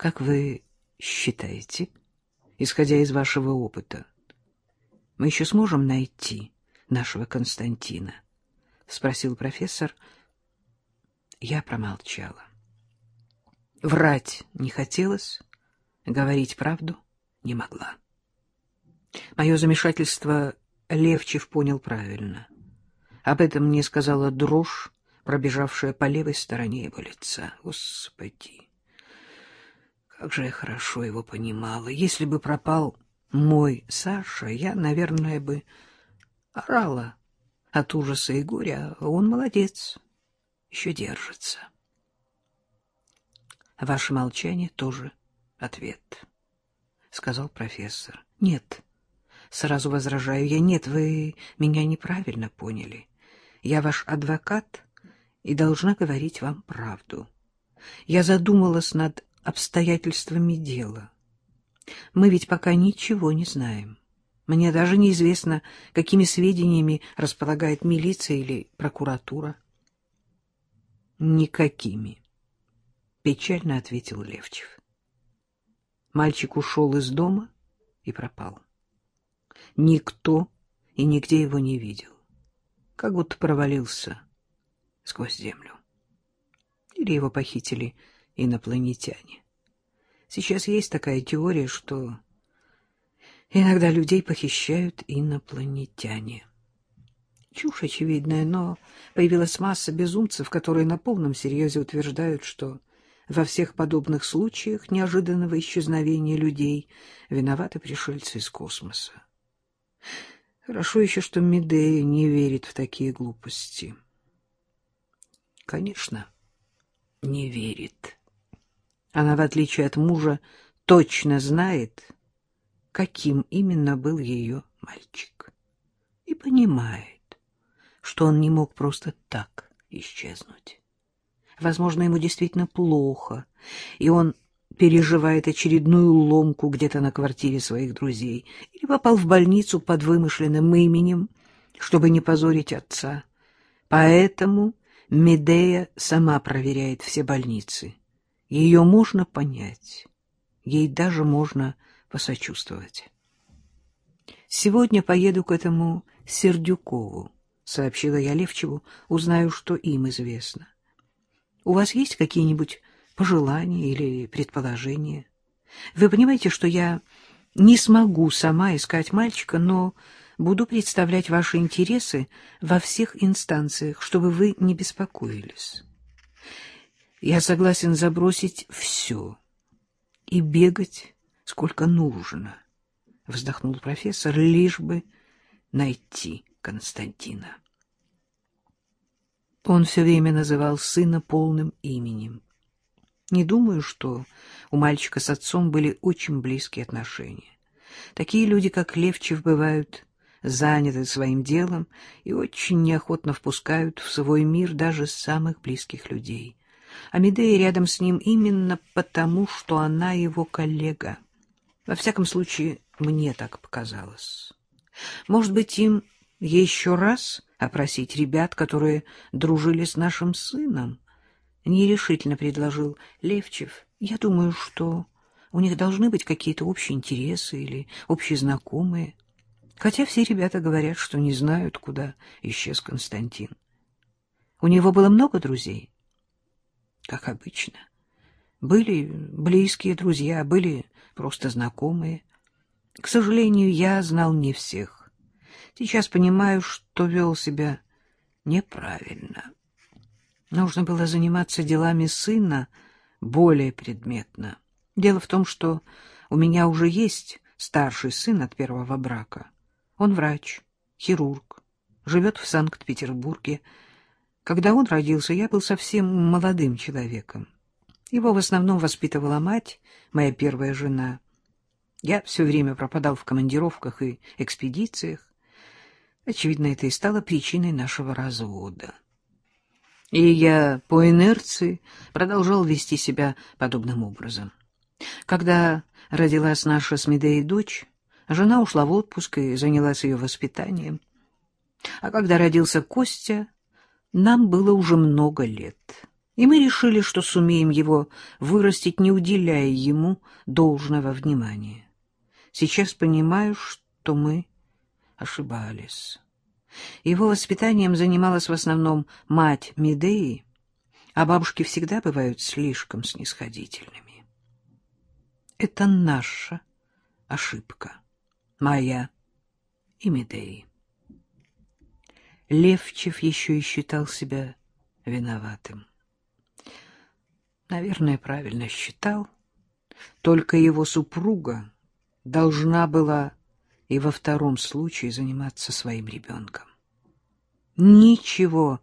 Как вы считаете, исходя из вашего опыта, мы еще сможем найти нашего Константина? — спросил профессор. Я промолчала. Врать не хотелось, говорить правду не могла. Мое замешательство Левчев понял правильно. Об этом мне сказала дрожь, пробежавшая по левой стороне его лица. Господи, как же я хорошо его понимала. Если бы пропал мой Саша, я, наверное, бы орала от ужаса и горя. Он молодец, еще держится. Ваше молчание тоже ответ, — сказал профессор. Нет, сразу возражаю я. Нет, вы меня неправильно поняли. Я ваш адвокат и должна говорить вам правду. Я задумалась над обстоятельствами дела. Мы ведь пока ничего не знаем. Мне даже неизвестно, какими сведениями располагает милиция или прокуратура. Никакими, печально ответил Левчев. Мальчик ушел из дома и пропал. Никто и нигде его не видел. Как будто провалился сквозь землю. Или его похитили инопланетяне. Сейчас есть такая теория, что иногда людей похищают инопланетяне. Чушь очевидная, но появилась масса безумцев, которые на полном серьезе утверждают, что во всех подобных случаях неожиданного исчезновения людей виноваты пришельцы из космоса. Хорошо еще, что Медея не верит в такие глупости. Конечно, не верит. Она, в отличие от мужа, точно знает, каким именно был ее мальчик. И понимает, что он не мог просто так исчезнуть. Возможно, ему действительно плохо, и он переживает очередную ломку где-то на квартире своих друзей или попал в больницу под вымышленным именем, чтобы не позорить отца. Поэтому Медея сама проверяет все больницы. Ее можно понять, ей даже можно посочувствовать. Сегодня поеду к этому Сердюкову, сообщила я Левчеву, узнаю, что им известно. У вас есть какие-нибудь пожелания или предположения? Вы понимаете, что я не смогу сама искать мальчика, но буду представлять ваши интересы во всех инстанциях, чтобы вы не беспокоились. Я согласен забросить все и бегать сколько нужно, — вздохнул профессор, — лишь бы найти Константина. Он все время называл сына полным именем. Не думаю, что у мальчика с отцом были очень близкие отношения. Такие люди, как Левчев, бывают заняты своим делом и очень неохотно впускают в свой мир даже самых близких людей. А Медея рядом с ним именно потому, что она его коллега. Во всяком случае, мне так показалось. Может быть, им еще раз опросить ребят, которые дружили с нашим сыном? Нерешительно предложил Левчев. Я думаю, что у них должны быть какие-то общие интересы или общие знакомые. Хотя все ребята говорят, что не знают, куда исчез Константин. У него было много друзей? Как обычно. Были близкие друзья, были просто знакомые. К сожалению, я знал не всех. Сейчас понимаю, что вел себя неправильно. Нужно было заниматься делами сына более предметно. Дело в том, что у меня уже есть старший сын от первого брака. Он врач, хирург, живет в Санкт-Петербурге, когда он родился, я был совсем молодым человеком. Его в основном воспитывала мать, моя первая жена. Я все время пропадал в командировках и экспедициях. Очевидно, это и стало причиной нашего развода. И я по инерции продолжал вести себя подобным образом. Когда родилась наша с Медеей дочь, жена ушла в отпуск и занялась ее воспитанием. А когда родился Костя, нам было уже много лет. и мы решили, что сумеем его вырастить, не уделяя ему должного внимания. Сейчас понимаю, что мы ошибались. Его воспитанием занималась в основном мать Медеи, а бабушки всегда бывают слишком снисходительными. Это наша ошибка, моя и Медеи. Левчев еще и считал себя виноватым. Наверное, правильно считал. Только его супруга должна была и во втором случае заниматься своим ребенком. Ничего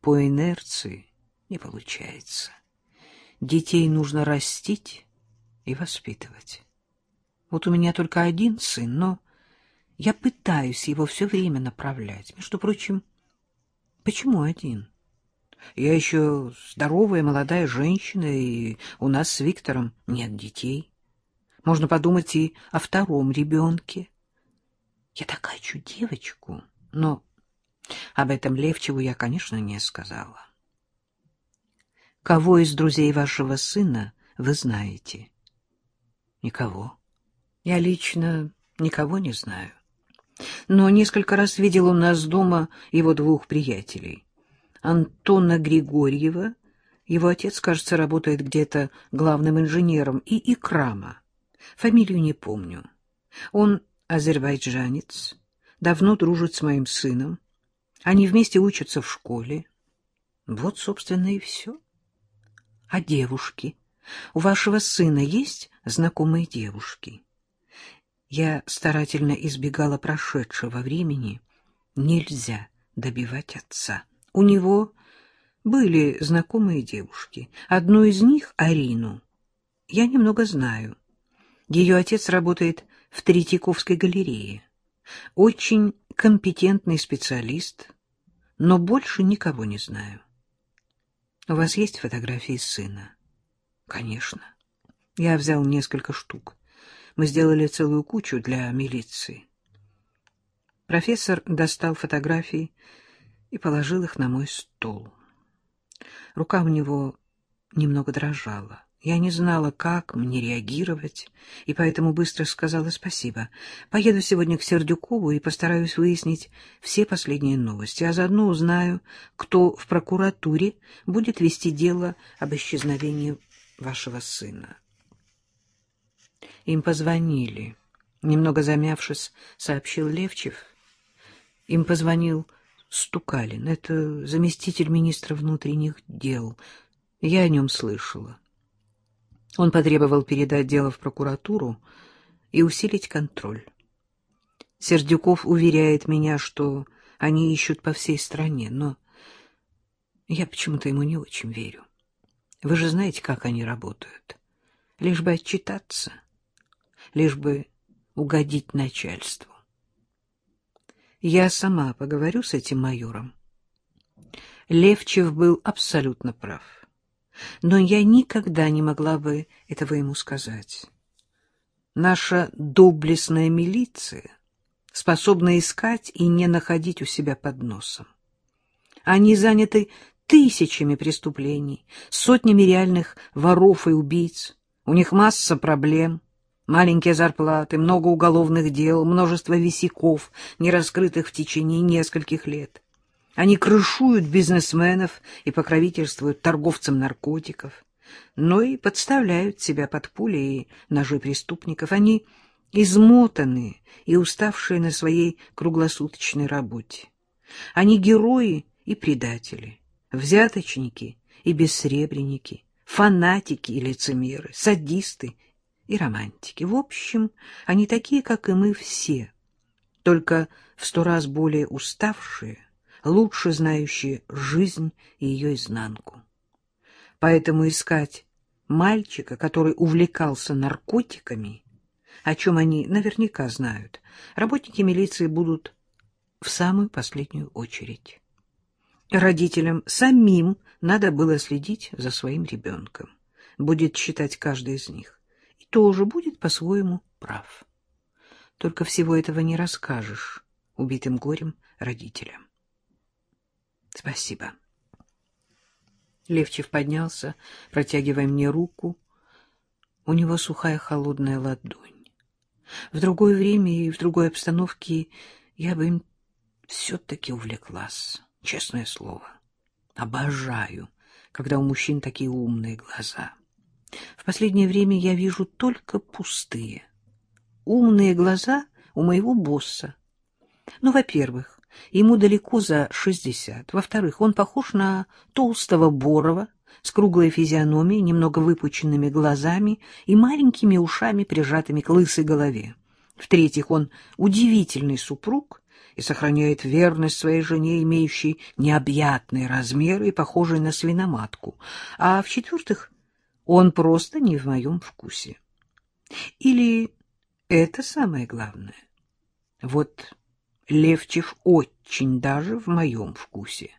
по инерции не получается. Детей нужно растить и воспитывать. Вот у меня только один сын, но я пытаюсь его все время направлять. Между прочим, почему один? Я еще здоровая молодая женщина, и у нас с Виктором нет детей. Можно подумать и о втором ребенке. Я так хочу девочку, но об этом Левчеву я, конечно, не сказала. Кого из друзей вашего сына вы знаете? Никого. Я лично никого не знаю. Но несколько раз видел у нас дома его двух приятелей. Антона Григорьева, его отец, кажется, работает где-то главным инженером, и Икрама. Фамилию не помню. Он азербайджанец, давно дружит с моим сыном. Они вместе учатся в школе. Вот, собственно, и все. А девушки? У вашего сына есть знакомые девушки? Я старательно избегала прошедшего времени. Нельзя добивать отца. У него были знакомые девушки. Одну из них, Арину, я немного знаю. Ее отец работает в Третьяковской галерее. Очень компетентный специалист, но больше никого не знаю. У вас есть фотографии сына? Конечно. Я взял несколько штук. Мы сделали целую кучу для милиции. Профессор достал фотографии и положил их на мой стол. Рука у него немного дрожала. Я не знала, как мне реагировать, и поэтому быстро сказала спасибо. Поеду сегодня к Сердюкову и постараюсь выяснить все последние новости, а заодно узнаю, кто в прокуратуре будет вести дело об исчезновении вашего сына. Им позвонили. Немного замявшись, сообщил Левчев. Им позвонил Стукалин. Это заместитель министра внутренних дел. Я о нем слышала. Он потребовал передать дело в прокуратуру и усилить контроль. Сердюков уверяет меня, что они ищут по всей стране, но я почему-то ему не очень верю. Вы же знаете, как они работают. Лишь бы отчитаться, лишь бы угодить начальству. Я сама поговорю с этим майором. Левчев был абсолютно прав. Но я никогда не могла бы этого ему сказать. Наша доблестная милиция способна искать и не находить у себя под носом. Они заняты тысячами преступлений, сотнями реальных воров и убийц. У них масса проблем — Маленькие зарплаты, много уголовных дел, множество висяков, не раскрытых в течение нескольких лет. Они крышуют бизнесменов и покровительствуют торговцам наркотиков, но и подставляют себя под пули и ножи преступников. Они измотанные и уставшие на своей круглосуточной работе. Они герои и предатели, взяточники и бессребреники, фанатики и лицемеры, садисты и романтики. В общем, они такие, как и мы все, только в сто раз более уставшие, лучше знающие жизнь и ее изнанку. Поэтому искать мальчика, который увлекался наркотиками, о чем они наверняка знают, работники милиции будут в самую последнюю очередь. Родителям самим надо было следить за своим ребенком, будет считать каждый из них тоже будет по-своему прав. Только всего этого не расскажешь убитым горем родителям. Спасибо. Левчев поднялся, протягивая мне руку. У него сухая холодная ладонь. В другое время и в другой обстановке я бы им все-таки увлеклась, честное слово. Обожаю, когда у мужчин такие умные глаза. В последнее время я вижу только пустые. Умные глаза у моего босса. Ну, во-первых, ему далеко за шестьдесят. Во-вторых, он похож на толстого Борова с круглой физиономией, немного выпученными глазами и маленькими ушами, прижатыми к лысой голове. В-третьих, он удивительный супруг и сохраняет верность своей жене, имеющей необъятные размеры и похожей на свиноматку. А в-четвертых, он просто не в моем вкусе. Или это самое главное? Вот Левчев очень даже в моем вкусе.